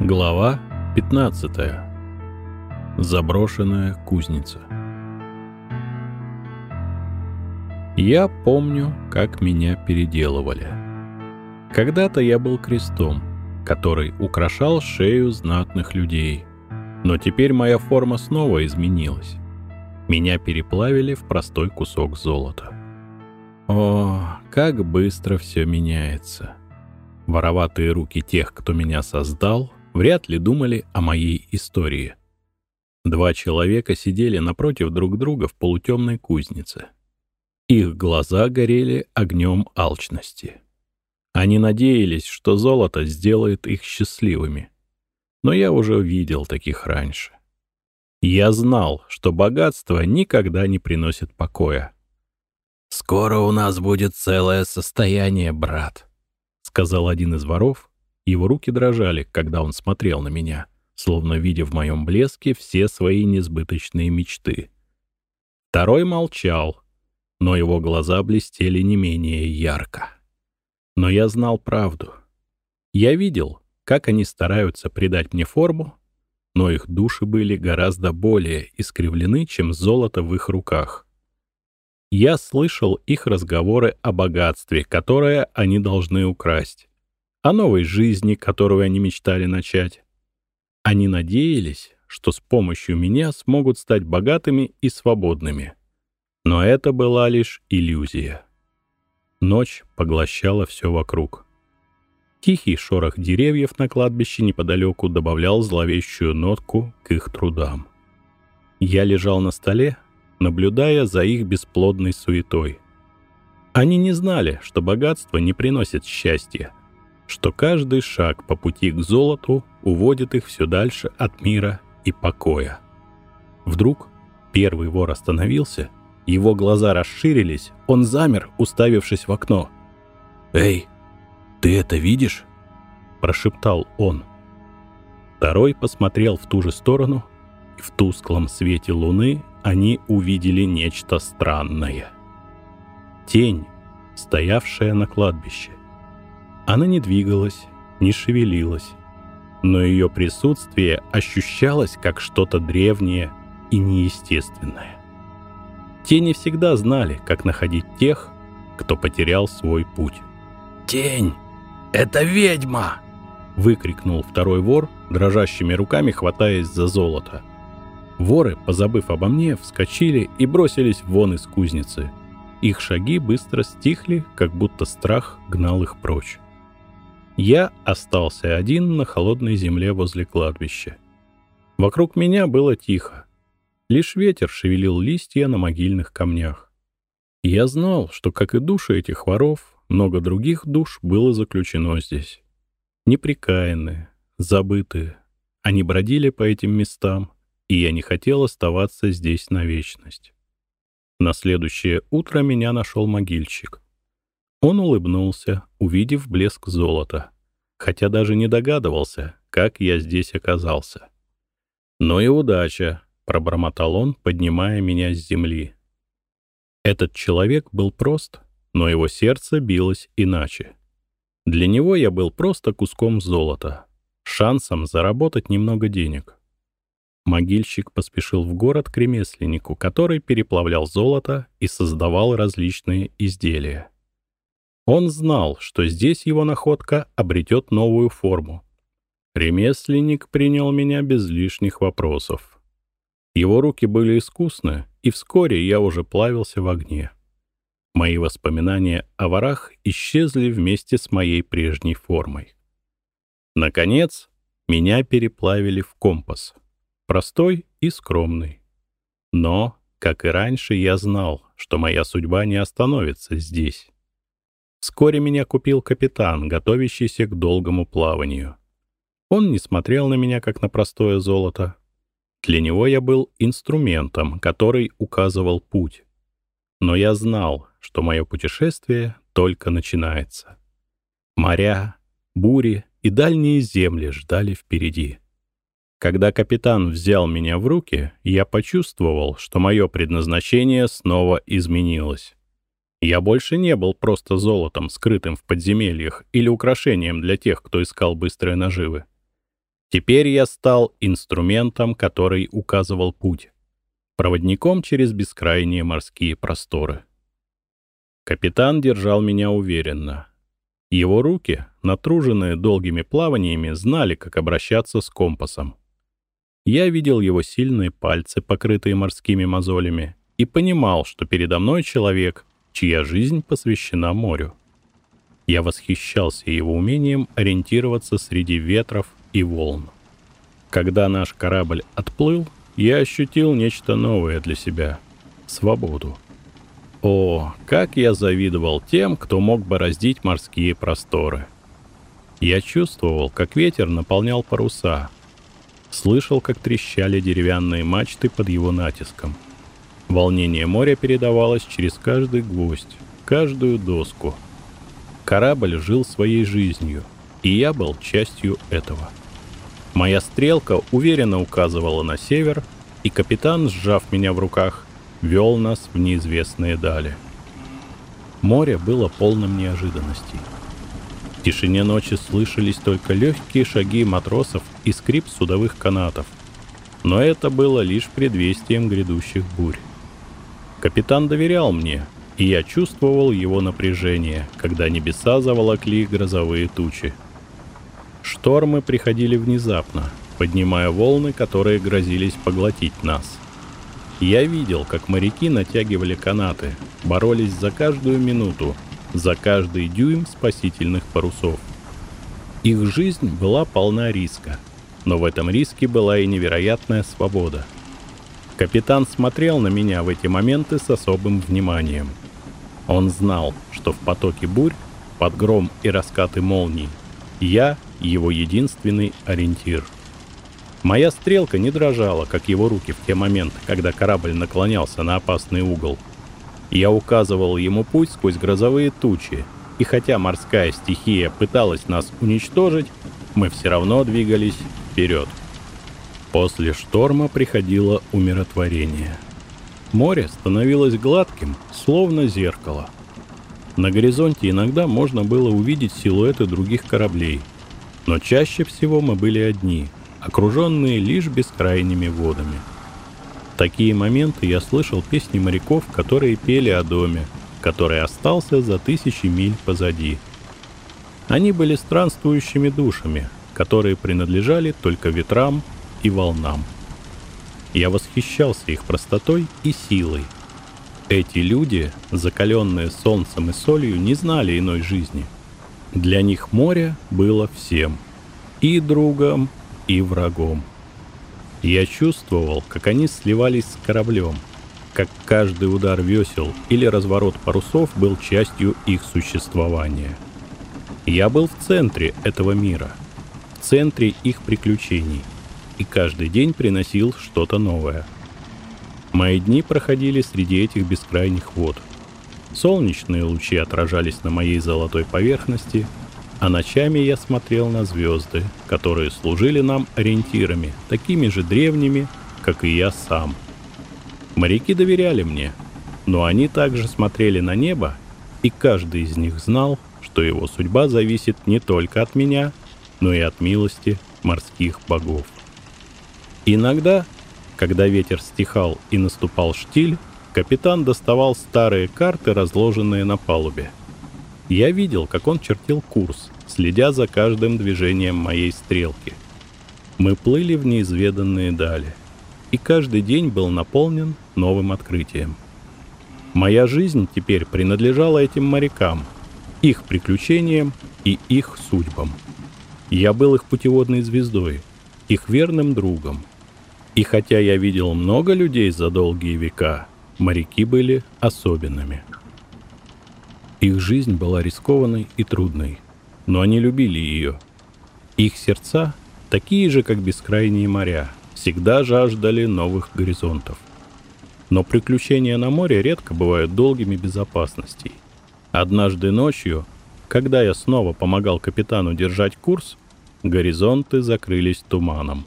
Глава 15. Заброшенная кузница. Я помню, как меня переделывали. Когда-то я был крестом, который украшал шею знатных людей. Но теперь моя форма снова изменилась. Меня переплавили в простой кусок золота. О, как быстро все меняется. Вороватые руки тех, кто меня создал, вряд ли думали о моей истории. Два человека сидели напротив друг друга в полутемной кузнице. Их глаза горели огнем алчности. Они надеялись, что золото сделает их счастливыми. Но я уже видел таких раньше. Я знал, что богатство никогда не приносит покоя. «Скоро у нас будет целое состояние, брат», — сказал один из воров. Его руки дрожали, когда он смотрел на меня, словно видя в моем блеске все свои несбыточные мечты. Второй молчал, но его глаза блестели не менее ярко. Но я знал правду. Я видел, как они стараются придать мне форму, но их души были гораздо более искривлены, чем золото в их руках. Я слышал их разговоры о богатстве, которое они должны украсть, о новой жизни, которую они мечтали начать. Они надеялись, что с помощью меня смогут стать богатыми и свободными. Но это была лишь иллюзия. Ночь поглощала все вокруг. Тихий шорох деревьев на кладбище неподалеку добавлял зловещую нотку к их трудам. Я лежал на столе, наблюдая за их бесплодной суетой. Они не знали, что богатство не приносит счастья, что каждый шаг по пути к золоту уводит их все дальше от мира и покоя. Вдруг первый вор остановился — его глаза расширились, он замер, уставившись в окно. «Эй, ты это видишь?» – прошептал он. Второй посмотрел в ту же сторону, и в тусклом свете луны они увидели нечто странное. Тень, стоявшая на кладбище. Она не двигалась, не шевелилась, но ее присутствие ощущалось как что-то древнее и неестественное. Те не всегда знали, как находить тех, кто потерял свой путь. «Тень! Это ведьма!» — выкрикнул второй вор, дрожащими руками хватаясь за золото. Воры, позабыв обо мне, вскочили и бросились вон из кузницы. Их шаги быстро стихли, как будто страх гнал их прочь. Я остался один на холодной земле возле кладбища. Вокруг меня было тихо. Лишь ветер шевелил листья на могильных камнях. Я знал, что, как и души этих воров, много других душ было заключено здесь. Неприкаянные, забытые. Они бродили по этим местам, и я не хотел оставаться здесь на вечность. На следующее утро меня нашел могильщик. Он улыбнулся, увидев блеск золота, хотя даже не догадывался, как я здесь оказался. Но и удача, — пробормотал он, поднимая меня с земли. Этот человек был прост, но его сердце билось иначе. Для него я был просто куском золота, шансом заработать немного денег. Могильщик поспешил в город к ремесленнику, который переплавлял золото и создавал различные изделия. Он знал, что здесь его находка обретет новую форму. Ремесленник принял меня без лишних вопросов. Его руки были искусны, и вскоре я уже плавился в огне. Мои воспоминания о ворах исчезли вместе с моей прежней формой. Наконец, меня переплавили в компас. Простой и скромный. Но, как и раньше, я знал, что моя судьба не остановится здесь. Вскоре меня купил капитан, готовящийся к долгому плаванию. Он не смотрел на меня, как на простое золото, для него я был инструментом, который указывал путь. Но я знал, что мое путешествие только начинается. Моря, бури и дальние земли ждали впереди. Когда капитан взял меня в руки, я почувствовал, что мое предназначение снова изменилось. Я больше не был просто золотом, скрытым в подземельях, или украшением для тех, кто искал быстрые наживы. Теперь я стал инструментом, который указывал путь, проводником через бескрайние морские просторы. Капитан держал меня уверенно. Его руки, натруженные долгими плаваниями, знали, как обращаться с компасом. Я видел его сильные пальцы, покрытые морскими мозолями, и понимал, что передо мной человек, чья жизнь посвящена морю. Я восхищался его умением ориентироваться среди ветров и волн. Когда наш корабль отплыл, я ощутил нечто новое для себя — свободу. О, как я завидовал тем, кто мог бороздить морские просторы. Я чувствовал, как ветер наполнял паруса, слышал, как трещали деревянные мачты под его натиском. Волнение моря передавалось через каждый гвоздь, каждую доску. Корабль жил своей жизнью, и я был частью этого. Моя стрелка уверенно указывала на север, и капитан, сжав меня в руках, вел нас в неизвестные дали. Море было полным неожиданностей. В тишине ночи слышались только легкие шаги матросов и скрип судовых канатов. Но это было лишь предвестием грядущих бурь. Капитан доверял мне, и я чувствовал его напряжение, когда небеса заволокли грозовые тучи. Штормы приходили внезапно, поднимая волны, которые грозились поглотить нас. Я видел, как моряки натягивали канаты, боролись за каждую минуту, за каждый дюйм спасительных парусов. Их жизнь была полна риска, но в этом риске была и невероятная свобода. Капитан смотрел на меня в эти моменты с особым вниманием. Он знал, что в потоке бурь, под гром и раскаты молний, я его единственный ориентир — Моя стрелка не дрожала, как его руки в те моменты, когда корабль наклонялся на опасный угол. Я указывал ему путь сквозь грозовые тучи, и хотя морская стихия пыталась нас уничтожить, мы все равно двигались вперед. После шторма приходило умиротворение. Море становилось гладким, словно зеркало. На горизонте иногда можно было увидеть силуэты других кораблей, но чаще всего мы были одни — окруженные лишь бескрайними водами. В такие моменты я слышал песни моряков, которые пели о доме, который остался за тысячи миль позади. Они были странствующими душами, которые принадлежали только ветрам и волнам. Я восхищался их простотой и силой. Эти люди, закаленные солнцем и солью, не знали иной жизни. Для них море было всем. И другом, и врагом. Я чувствовал, как они сливались с кораблем, как каждый удар весел или разворот парусов был частью их существования. Я был в центре этого мира, в центре их приключений, и каждый день приносил что-то новое. Мои дни проходили среди этих бескрайних вод. Солнечные лучи отражались на моей золотой поверхности — а ночами я смотрел на звезды, которые служили нам ориентирами, такими же древними, как и я сам. Моряки доверяли мне, но они также смотрели на небо, и каждый из них знал, что его судьба зависит не только от меня, но и от милости морских богов. Иногда, когда ветер стихал и наступал штиль, капитан доставал старые карты, разложенные на палубе. Я видел, как он чертил курс, следя за каждым движением моей стрелки. Мы плыли в неизведанные дали, и каждый день был наполнен новым открытием. Моя жизнь теперь принадлежала этим морякам, их приключениям и их судьбам. Я был их путеводной звездой, их верным другом. И хотя я видел много людей за долгие века, моряки были особенными. Их жизнь была рискованной и трудной – но они любили ее. Их сердца, такие же, как бескрайние моря, всегда жаждали новых горизонтов. Но приключения на море редко бывают долгими безопасностей. Однажды ночью, когда я снова помогал капитану держать курс, горизонты закрылись туманом.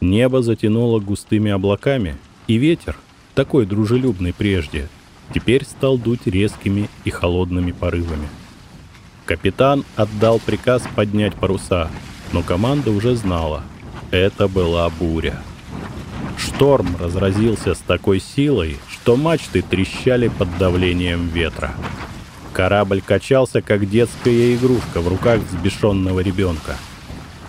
Небо затянуло густыми облаками, и ветер, такой дружелюбный прежде, теперь стал дуть резкими и холодными порывами. Капитан отдал приказ поднять паруса, но команда уже знала. Это была буря. Шторм разразился с такой силой, что мачты трещали под давлением ветра. Корабль качался, как детская игрушка в руках взбешенного ребенка.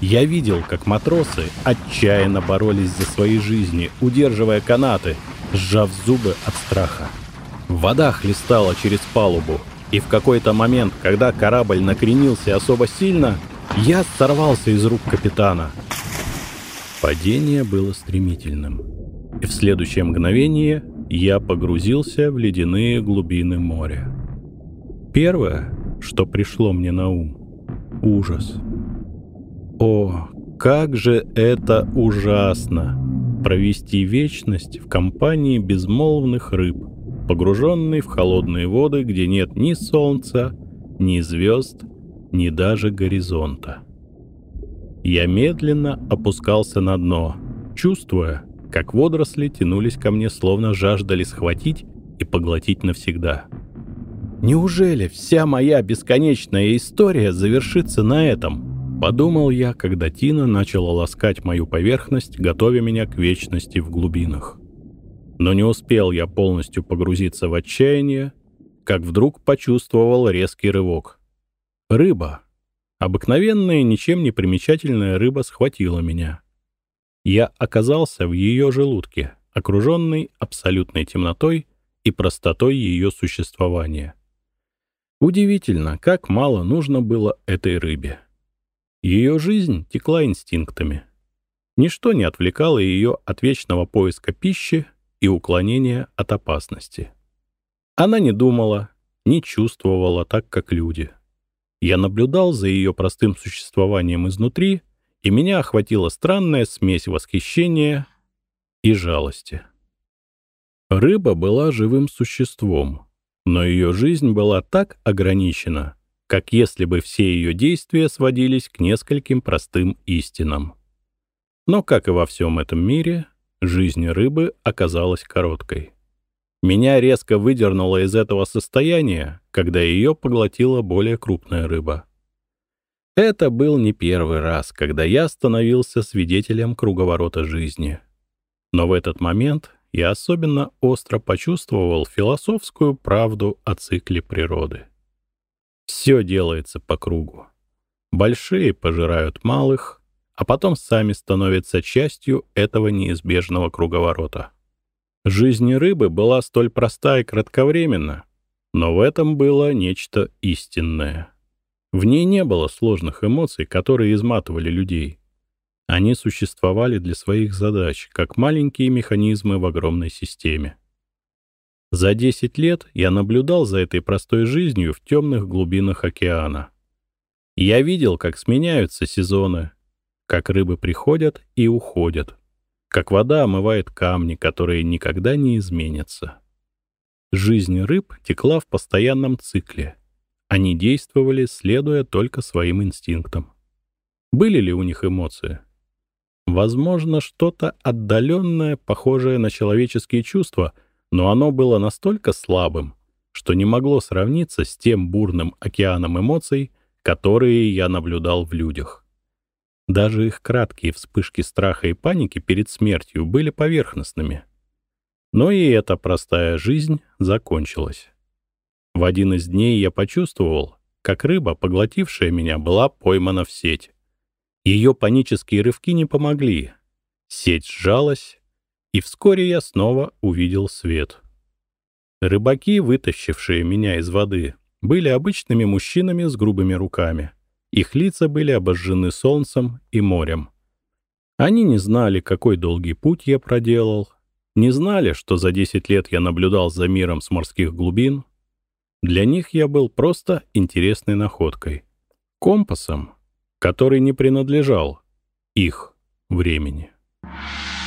Я видел, как матросы отчаянно боролись за свои жизни, удерживая канаты, сжав зубы от страха. Вода хлестала через палубу, и в какой-то момент, когда корабль накренился особо сильно, я сорвался из рук капитана. Падение было стремительным, и в следующее мгновение я погрузился в ледяные глубины моря. Первое, что пришло мне на ум — ужас. О, как же это ужасно! Провести вечность в компании безмолвных рыб, погруженный в холодные воды, где нет ни солнца, ни звезд, ни даже горизонта. Я медленно опускался на дно, чувствуя, как водоросли тянулись ко мне, словно жаждали схватить и поглотить навсегда. Неужели вся моя бесконечная история завершится на этом? Подумал я, когда Тина начала ласкать мою поверхность, готовя меня к вечности в глубинах. Но не успел я полностью погрузиться в отчаяние, как вдруг почувствовал резкий рывок. Рыба, Обыкновенная, ничем не примечательная рыба схватила меня. Я оказался в ее желудке, окруженный абсолютной темнотой и простотой ее существования. Удивительно, как мало нужно было этой рыбе. Ее жизнь текла инстинктами. Ничто не отвлекало ее от вечного поиска пищи и уклонения от опасности. Она не думала, не чувствовала так, как люди — я наблюдал за ее простым существованием изнутри, и меня охватила странная смесь восхищения и жалости. Рыба была живым существом, но ее жизнь была так ограничена, как если бы все ее действия сводились к нескольким простым истинам. Но, как и во всем этом мире, жизнь рыбы оказалась короткой. Меня резко выдернуло из этого состояния, когда ее поглотила более крупная рыба. Это был не первый раз, когда я становился свидетелем круговорота жизни. Но в этот момент я особенно остро почувствовал философскую правду о цикле природы. Все делается по кругу. Большие пожирают малых, а потом сами становятся частью этого неизбежного круговорота. Жизнь рыбы была столь проста и кратковременна, но в этом было нечто истинное. В ней не было сложных эмоций, которые изматывали людей. Они существовали для своих задач, как маленькие механизмы в огромной системе. За 10 лет я наблюдал за этой простой жизнью в темных глубинах океана. Я видел, как сменяются сезоны, как рыбы приходят и уходят, как вода омывает камни, которые никогда не изменятся. Жизнь рыб текла в постоянном цикле. Они действовали, следуя только своим инстинктам. Были ли у них эмоции? Возможно, что-то отдаленное, похожее на человеческие чувства, но оно было настолько слабым, что не могло сравниться с тем бурным океаном эмоций, которые я наблюдал в людях. Даже их краткие вспышки страха и паники перед смертью были поверхностными. Но и эта простая жизнь закончилась. В один из дней я почувствовал, как рыба, поглотившая меня, была поймана в сеть. Ее панические рывки не помогли. Сеть сжалась, и вскоре я снова увидел свет. Рыбаки, вытащившие меня из воды, были обычными мужчинами с грубыми руками — их лица были обожжены солнцем и морем. Они не знали, какой долгий путь я проделал, не знали, что за 10 лет я наблюдал за миром с морских глубин. Для них я был просто интересной находкой. Компасом, который не принадлежал их времени. Thank